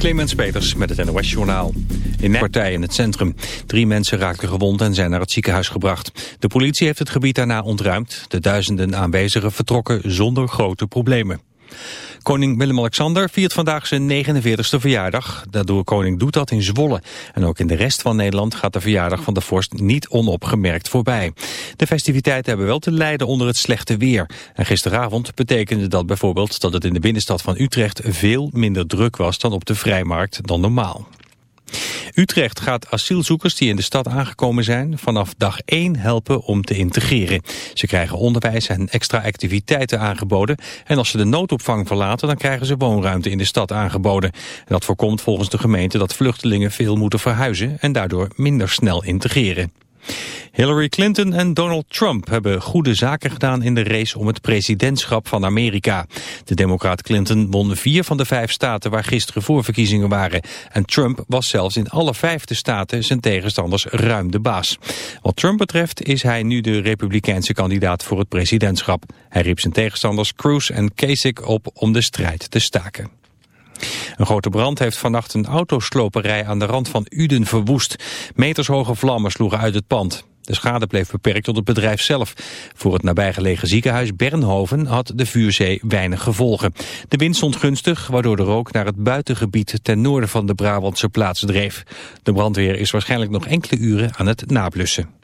Clemens Peters met het NOS Journaal. In partij in het centrum. Drie mensen raakten gewond en zijn naar het ziekenhuis gebracht. De politie heeft het gebied daarna ontruimd. De duizenden aanwezigen vertrokken zonder grote problemen. Koning Willem-Alexander viert vandaag zijn 49e verjaardag. Daardoor koning doet dat in Zwolle. En ook in de rest van Nederland gaat de verjaardag van de vorst niet onopgemerkt voorbij. De festiviteiten hebben wel te lijden onder het slechte weer. En gisteravond betekende dat bijvoorbeeld dat het in de binnenstad van Utrecht veel minder druk was dan op de Vrijmarkt dan normaal. Utrecht gaat asielzoekers die in de stad aangekomen zijn vanaf dag 1 helpen om te integreren. Ze krijgen onderwijs en extra activiteiten aangeboden en als ze de noodopvang verlaten dan krijgen ze woonruimte in de stad aangeboden. Dat voorkomt volgens de gemeente dat vluchtelingen veel moeten verhuizen en daardoor minder snel integreren. Hillary Clinton en Donald Trump hebben goede zaken gedaan in de race om het presidentschap van Amerika. De democraat Clinton won vier van de vijf staten waar gisteren voorverkiezingen waren. En Trump was zelfs in alle vijfde staten zijn tegenstanders ruim de baas. Wat Trump betreft is hij nu de republikeinse kandidaat voor het presidentschap. Hij riep zijn tegenstanders Cruz en Kasich op om de strijd te staken. Een grote brand heeft vannacht een autosloperij aan de rand van Uden verwoest. Metershoge vlammen sloegen uit het pand. De schade bleef beperkt tot het bedrijf zelf. Voor het nabijgelegen ziekenhuis Bernhoven had de vuurzee weinig gevolgen. De wind stond gunstig, waardoor de rook naar het buitengebied ten noorden van de Brabantse plaats dreef. De brandweer is waarschijnlijk nog enkele uren aan het nablussen.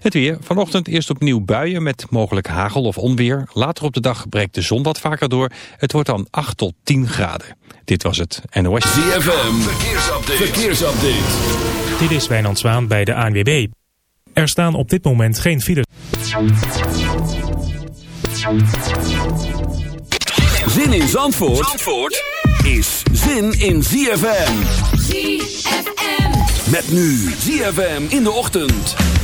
Het weer. Vanochtend eerst opnieuw buien met mogelijk hagel of onweer. Later op de dag breekt de zon wat vaker door. Het wordt dan 8 tot 10 graden. Dit was het NOS. ZFM. Verkeersupdate. Verkeersupdate. Dit is Wijnand Zwaan bij de ANWB. Er staan op dit moment geen files. Zin in Zandvoort, Zandvoort is zin in ZFM. ZFM. Met nu ZFM in de ochtend.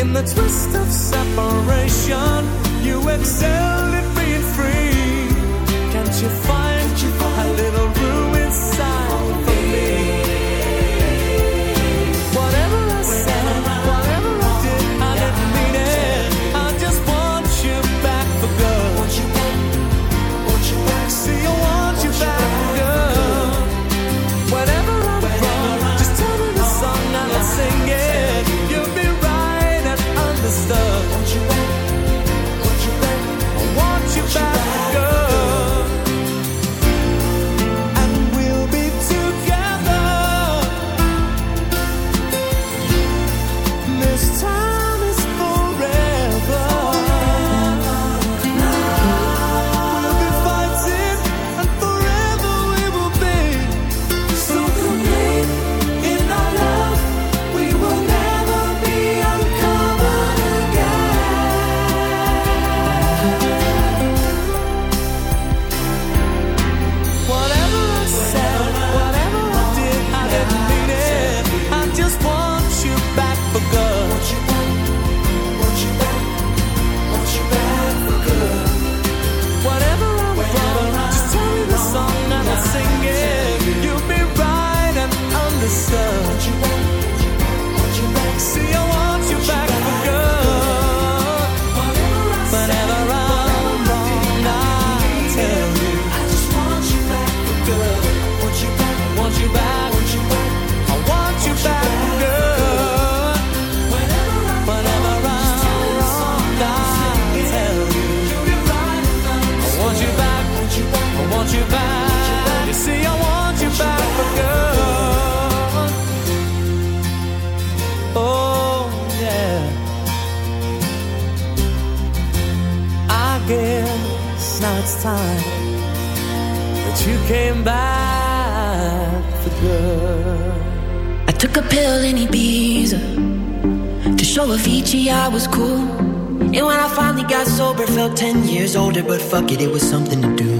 In the twist of separation, you excel at being free. Can't you find? Want you back. You see, I want you back for good. Oh, yeah. I guess now it's time that you came back for good. I took a pill in Ibiza to show Avicii I was cool. And when I finally got sober, felt 10 years older, but fuck it, it was something to do.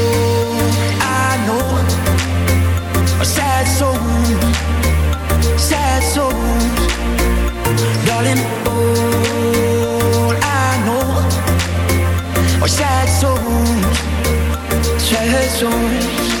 sad soul, sad souls, darling. All I know sad souls, sad souls.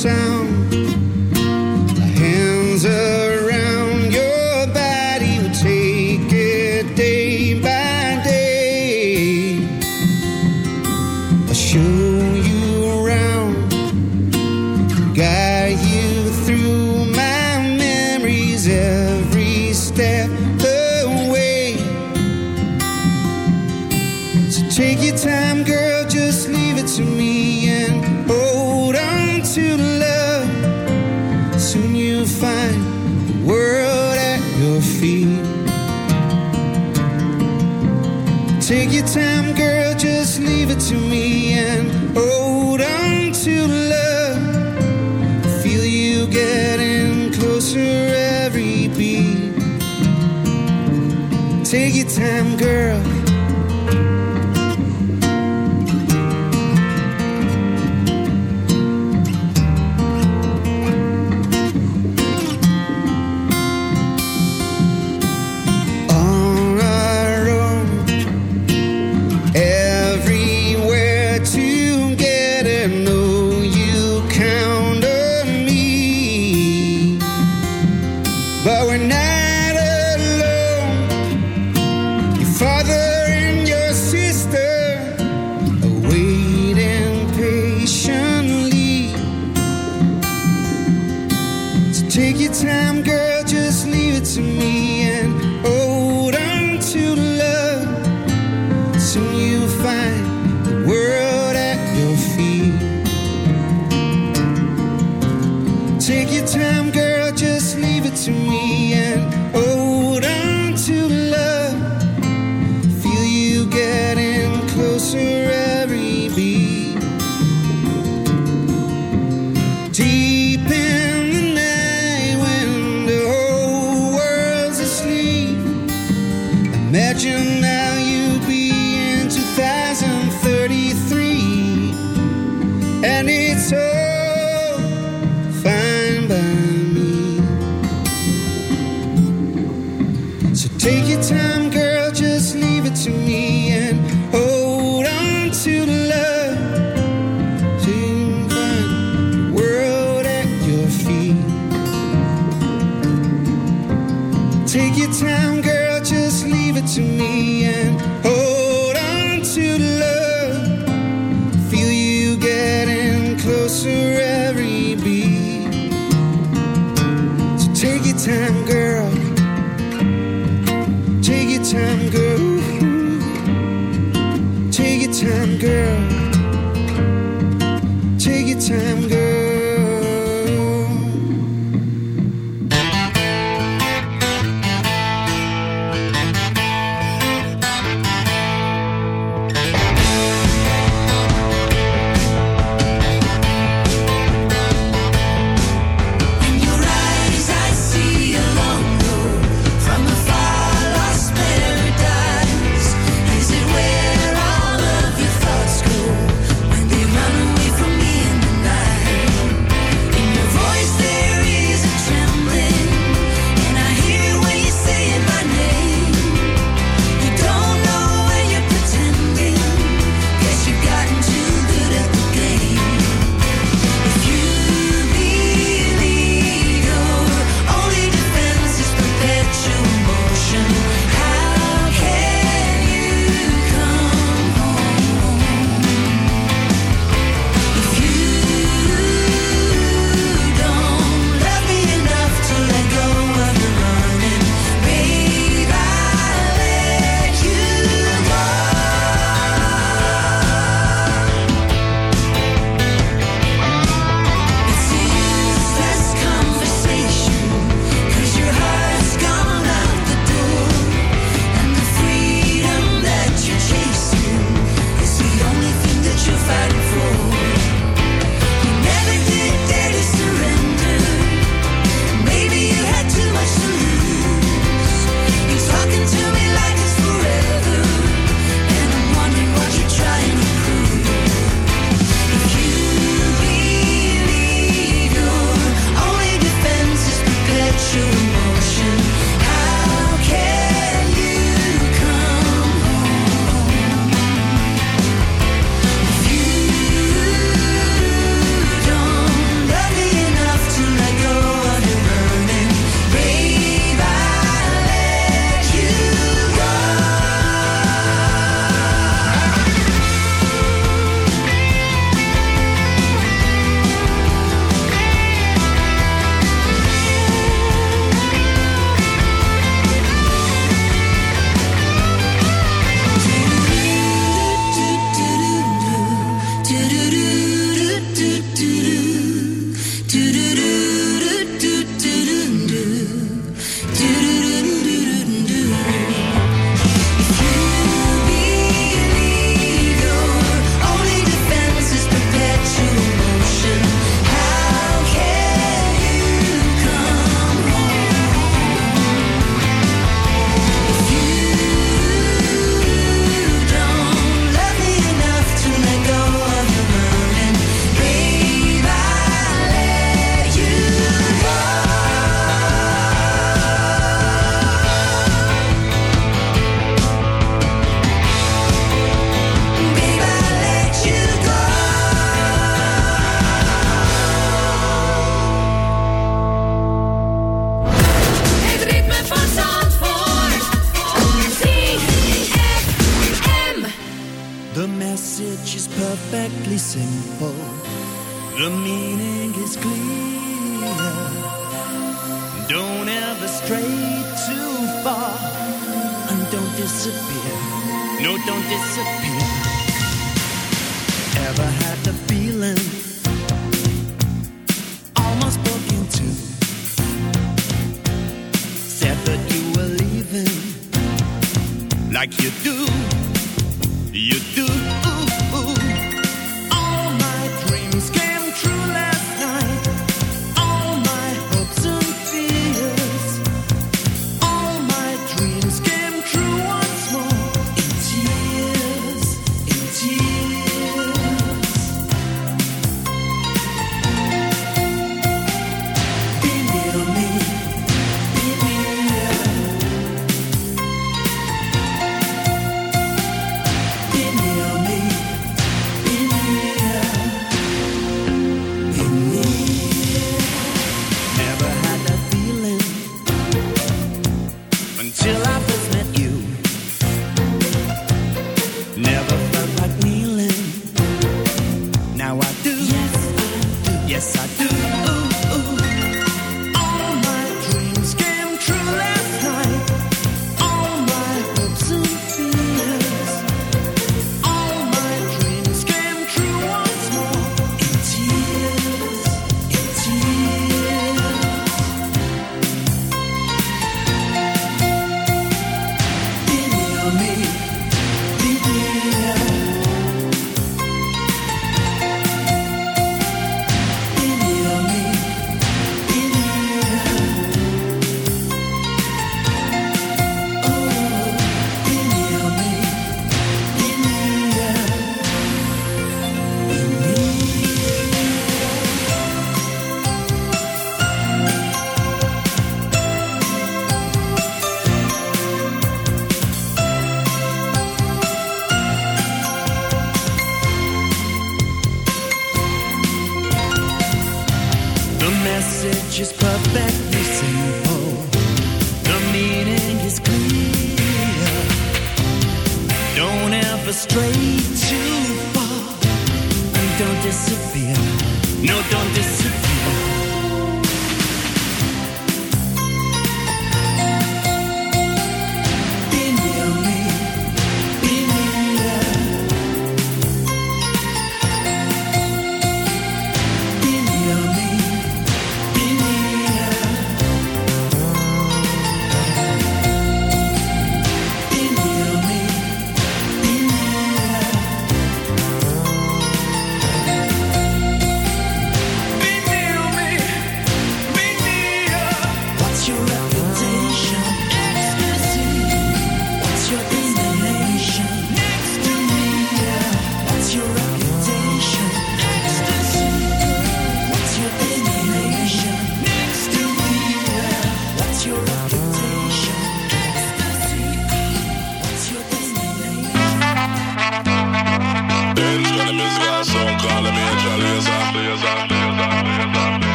Sound.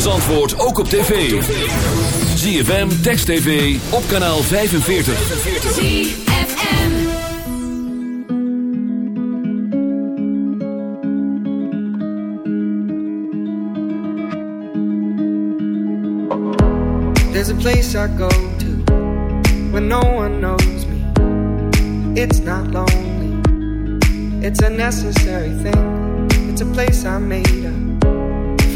Van Zandvoort ook op tv. ZFM, Text TV, op kanaal 45. ZFM. There's a place I go to when no one knows me. It's not lonely, it's a necessary thing. It's a place I made up.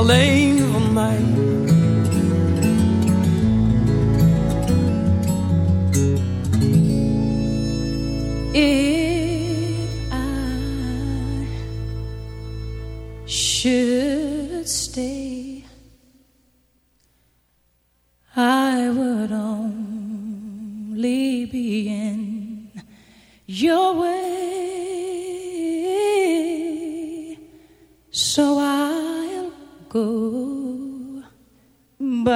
Alleen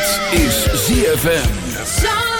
Dit is ZFM.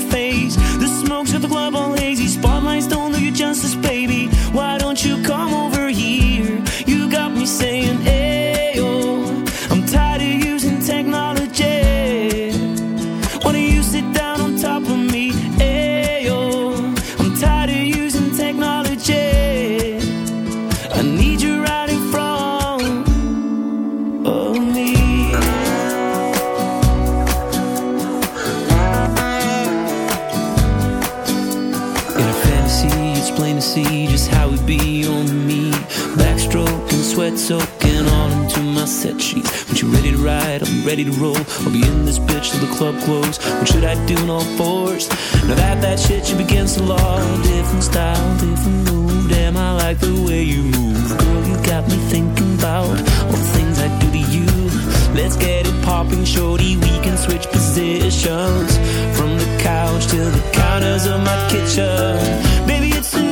sheets. When you ready to ride, be ready to roll. I'll be in this bitch till the club close. What should I do in all fours? Now that that shit should be against the law. Different style, different move. Damn, I like the way you move. Girl, you got me thinking about all the things I do to you. Let's get it popping, shorty. We can switch positions from the couch to the counters of my kitchen. Baby, it's a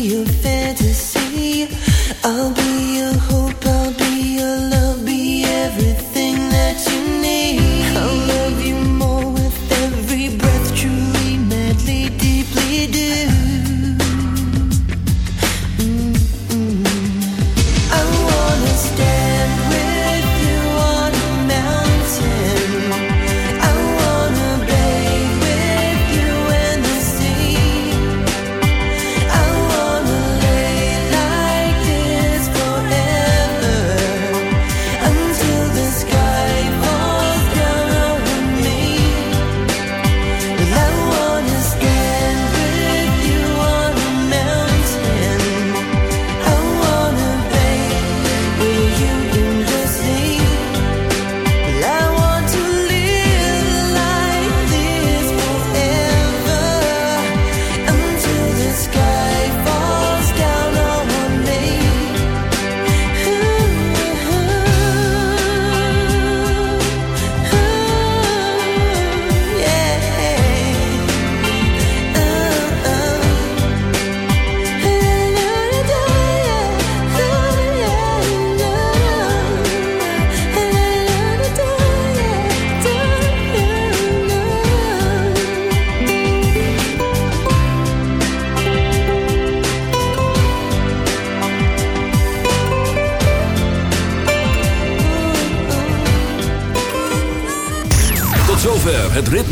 your fantasy. I'll be